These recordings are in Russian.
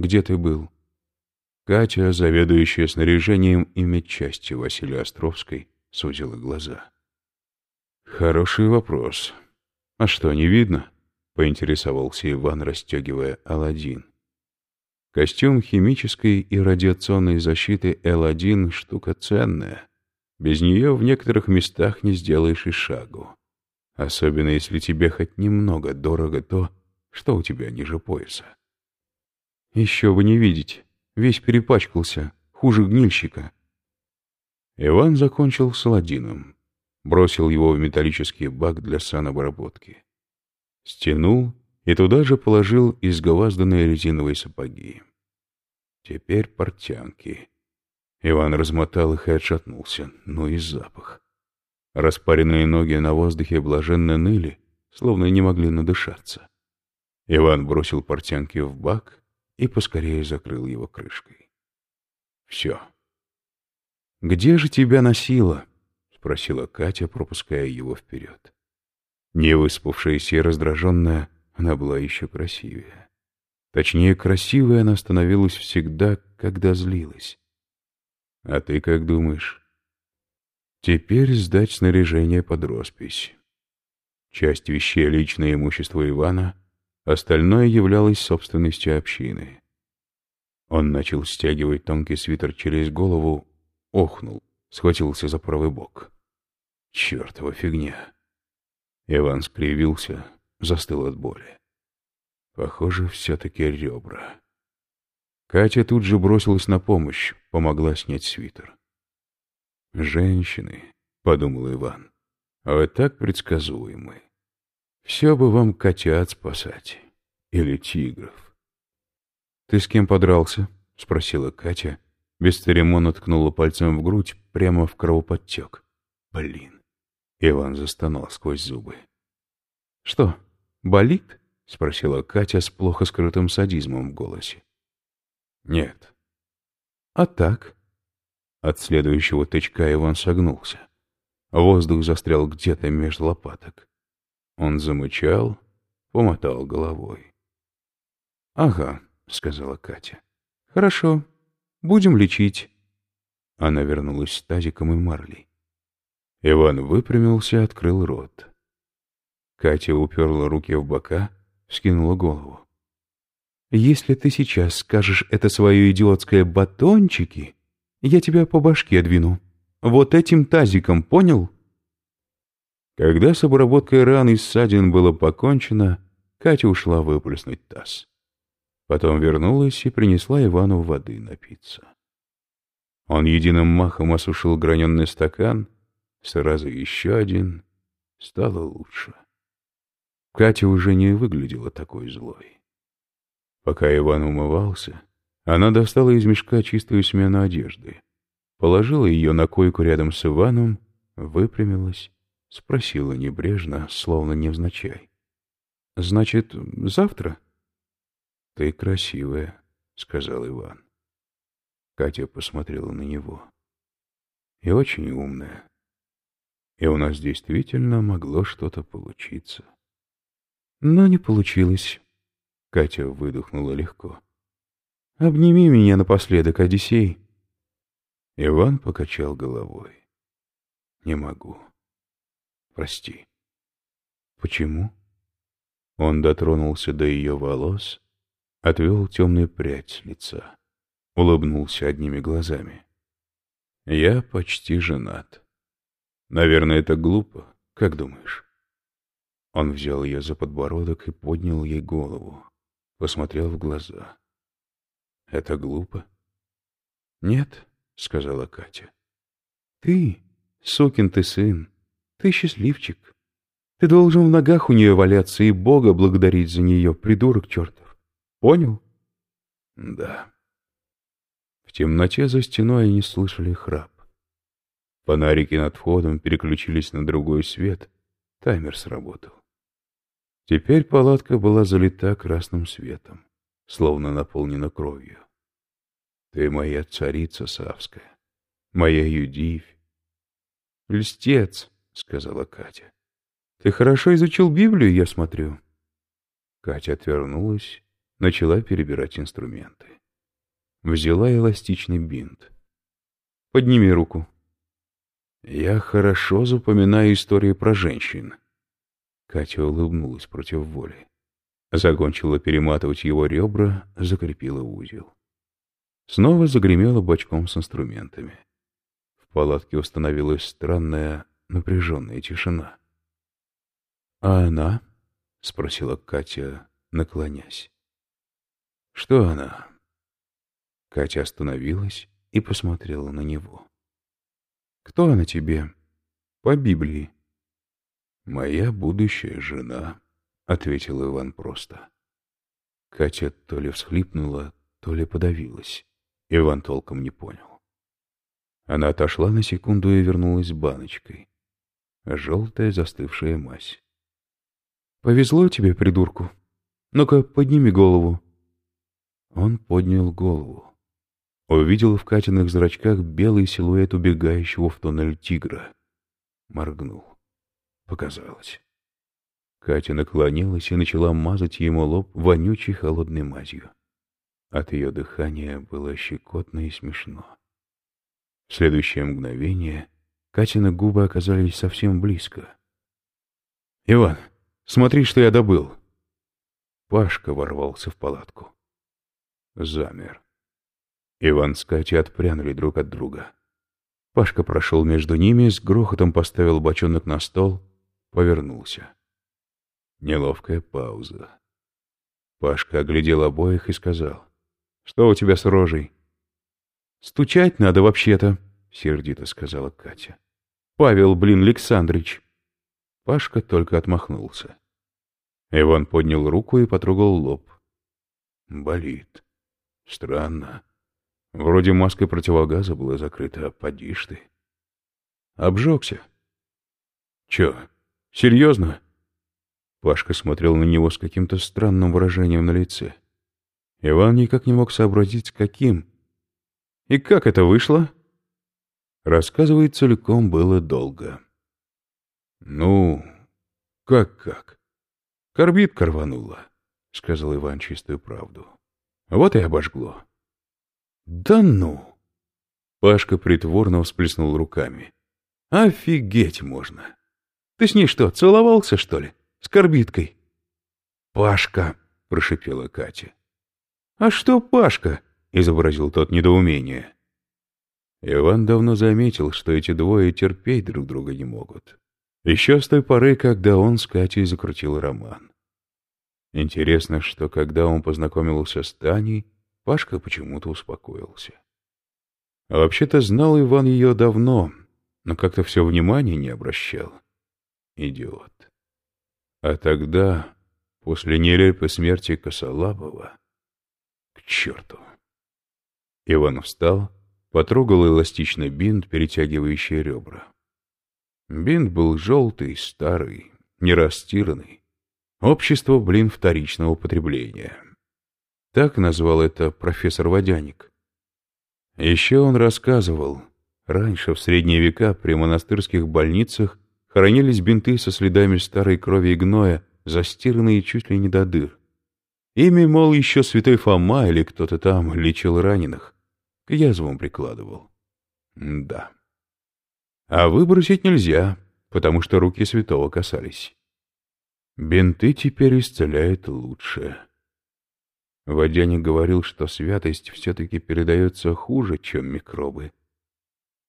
где ты был?» Катя, заведующая снаряжением и медчасти Василия Островской, сузила глаза. «Хороший вопрос. А что, не видно?» — поинтересовался Иван, расстегивая Аладдин. Костюм химической и радиационной защиты Л-1 — штука ценная. Без нее в некоторых местах не сделаешь и шагу. Особенно если тебе хоть немного дорого то, что у тебя ниже пояса. Еще бы не видеть. Весь перепачкался, хуже гнильщика. Иван закончил с ладином, бросил его в металлический бак для санобработки. Стянул и туда же положил изгвазданные резиновые сапоги. Теперь портянки. Иван размотал их и отшатнулся. Ну и запах. Распаренные ноги на воздухе блаженно ныли, словно не могли надышаться. Иван бросил портянки в бак и поскорее закрыл его крышкой. Все. «Где же тебя носило?» — спросила Катя, пропуская его вперед. Не выспавшаяся и раздраженная, она была еще красивее. Точнее, красивой она становилась всегда, когда злилась. «А ты как думаешь?» «Теперь сдать снаряжение под роспись». Часть вещей — личное имущество Ивана, Остальное являлось собственностью общины. Он начал стягивать тонкий свитер через голову, охнул, схватился за правый бок. Чертова фигня. Иван скривился, застыл от боли. Похоже, все-таки ребра. Катя тут же бросилась на помощь, помогла снять свитер. «Женщины», — подумал Иван, — «вы так предсказуемы». Все бы вам котят спасать. Или тигров. «Ты с кем подрался?» — спросила Катя. Бесцеремонно ткнула пальцем в грудь, прямо в кровоподтек. «Блин!» Иван застонал сквозь зубы. «Что, болит?» — спросила Катя с плохо скрытым садизмом в голосе. «Нет». «А так?» От следующего тычка Иван согнулся. Воздух застрял где-то между лопаток. Он замычал, помотал головой. — Ага, — сказала Катя. — Хорошо, будем лечить. Она вернулась с тазиком и марлей. Иван выпрямился, открыл рот. Катя уперла руки в бока, скинула голову. «Если ты сейчас скажешь это свое идиотское батончики, я тебя по башке двину. Вот этим тазиком, понял?» Когда с обработкой ран и ссадин было покончено, Катя ушла выплеснуть таз. Потом вернулась и принесла Ивану воды напиться. Он единым махом осушил граненый стакан, сразу еще один. Стало лучше. Катя уже не выглядела такой злой. Пока Иван умывался, она достала из мешка чистую смену одежды, положила ее на койку рядом с Иваном, выпрямилась — спросила небрежно, словно невзначай. — Значит, завтра? — Ты красивая, — сказал Иван. Катя посмотрела на него. — И очень умная. И у нас действительно могло что-то получиться. Но не получилось. Катя выдохнула легко. — Обними меня напоследок, Одиссей. Иван покачал головой. — Не могу. Прости. Почему? Он дотронулся до ее волос, отвел темную прядь с лица, улыбнулся одними глазами. Я почти женат. Наверное, это глупо, как думаешь? Он взял ее за подбородок и поднял ей голову, посмотрел в глаза. Это глупо? Нет, сказала Катя. Ты, сукин ты сын, ты счастливчик. Ты должен в ногах у нее валяться и Бога благодарить за нее, придурок чертов. Понял? Да. В темноте за стеной они слышали храп. Фонарики над входом переключились на другой свет. Таймер сработал. Теперь палатка была залита красным светом, словно наполнена кровью. Ты моя царица Савская, моя Юдивь. Льстец, — сказала Катя. — Ты хорошо изучил Библию, я смотрю. Катя отвернулась, начала перебирать инструменты. Взяла эластичный бинт. «Подними руку». «Я хорошо запоминаю истории про женщин». Катя улыбнулась против воли. Закончила перематывать его ребра, закрепила узел. Снова загремела бочком с инструментами. В палатке установилась странная напряженная тишина. «А она?» — спросила Катя, наклонясь. «Что она?» Катя остановилась и посмотрела на него. «Кто она тебе?» «По Библии». «Моя будущая жена», — ответил Иван просто. Катя то ли всхлипнула, то ли подавилась. Иван толком не понял. Она отошла на секунду и вернулась с баночкой. Желтая застывшая мазь. «Повезло тебе, придурку. Ну-ка, подними голову». Он поднял голову. Увидел в Катиных зрачках белый силуэт убегающего в тоннель тигра. Моргнул. Показалось. Катя наклонилась и начала мазать ему лоб вонючей холодной мазью. От ее дыхания было щекотно и смешно. В следующее мгновение Катины губы оказались совсем близко. «Иван, смотри, что я добыл!» Пашка ворвался в палатку. Замер. Иван с Катей отпрянули друг от друга. Пашка прошел между ними, с грохотом поставил бочонок на стол, повернулся. Неловкая пауза. Пашка оглядел обоих и сказал. «Что у тебя с рожей?» «Стучать надо вообще-то», — сердито сказала Катя. «Павел, блин, Александрыч!» Пашка только отмахнулся. Иван поднял руку и потрогал лоб. «Болит. Странно. Вроде маской противогаза была закрыта, а поди ты. Обжегся. Чё, серьезно? Пашка смотрел на него с каким-то странным выражением на лице. Иван никак не мог сообразить, каким. И как это вышло? Рассказывать целиком было долго. Ну, как-как? Корбит рванула, — сказал Иван чистую правду. Вот и обожгло. «Да ну!» Пашка притворно всплеснул руками. «Офигеть можно! Ты с ней что, целовался, что ли? С корбиткой?» «Пашка!» — прошипела Катя. «А что Пашка?» — изобразил тот недоумение. Иван давно заметил, что эти двое терпеть друг друга не могут. Еще с той поры, когда он с Катей закрутил роман. Интересно, что когда он познакомился с Таней, Пашка почему-то успокоился. А вообще-то знал Иван ее давно, но как-то все внимание не обращал. Идиот. А тогда, после нелепой смерти Косолапова, к черту. Иван встал, потрогал эластичный бинт, перетягивающий ребра. Бинт был желтый, старый, нерастиранный. Общество, блин, вторичного потребления. Так назвал это профессор Водяник. Еще он рассказывал, раньше, в средние века, при монастырских больницах хранились бинты со следами старой крови и гноя, застиранные чуть ли не до дыр. Ими, мол, еще святой Фома или кто-то там лечил раненых. Язвам прикладывал. да. А выбросить нельзя, потому что руки святого касались. Бинты теперь исцеляют лучше. Водяник говорил, что святость все-таки передается хуже, чем микробы.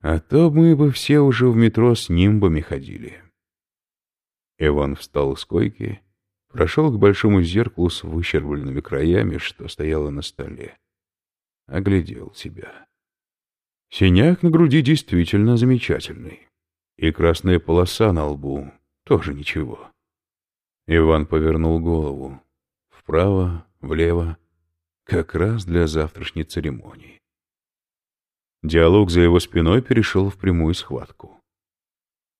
А то мы бы все уже в метро с нимбами ходили. Иван встал с койки, прошел к большому зеркалу с выщербленными краями, что стояло на столе. Оглядел себя. Синяк на груди действительно замечательный. И красная полоса на лбу тоже ничего. Иван повернул голову. Вправо, влево, как раз для завтрашней церемонии. Диалог за его спиной перешел в прямую схватку.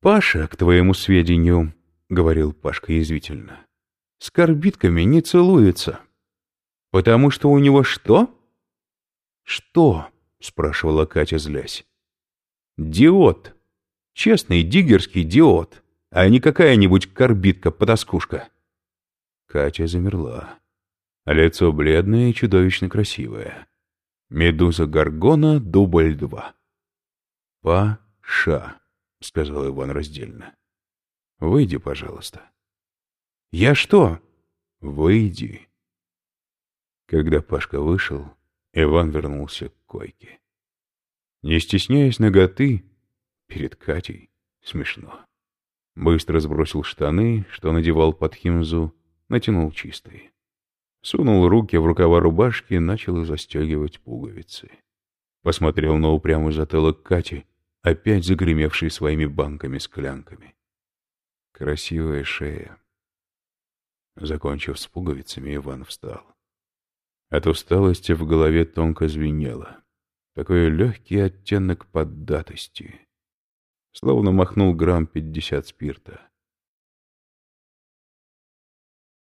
«Паша, к твоему сведению, — говорил Пашка язвительно, — с корбитками не целуется. Потому что у него что?» «Что?» — спрашивала Катя, злясь. «Диод. Честный диггерский диод, а не какая-нибудь корбитка-потаскушка». Катя замерла. лицо бледное и чудовищно красивое. Медуза Гаргона, дубль два. «Паша», — сказал Иван раздельно. «Выйди, пожалуйста». «Я что?» «Выйди». Когда Пашка вышел, Иван вернулся к койке. Не стесняясь ноготы, перед Катей смешно. Быстро сбросил штаны, что надевал под химзу, натянул чистые. Сунул руки в рукава рубашки и начал застегивать пуговицы. Посмотрел на упрямый затылок Кати, опять загремевший своими банками-склянками. Красивая шея. Закончив с пуговицами, Иван встал. От усталости в голове тонко звенело. Такой легкий оттенок поддатости. Словно махнул грамм пятьдесят спирта.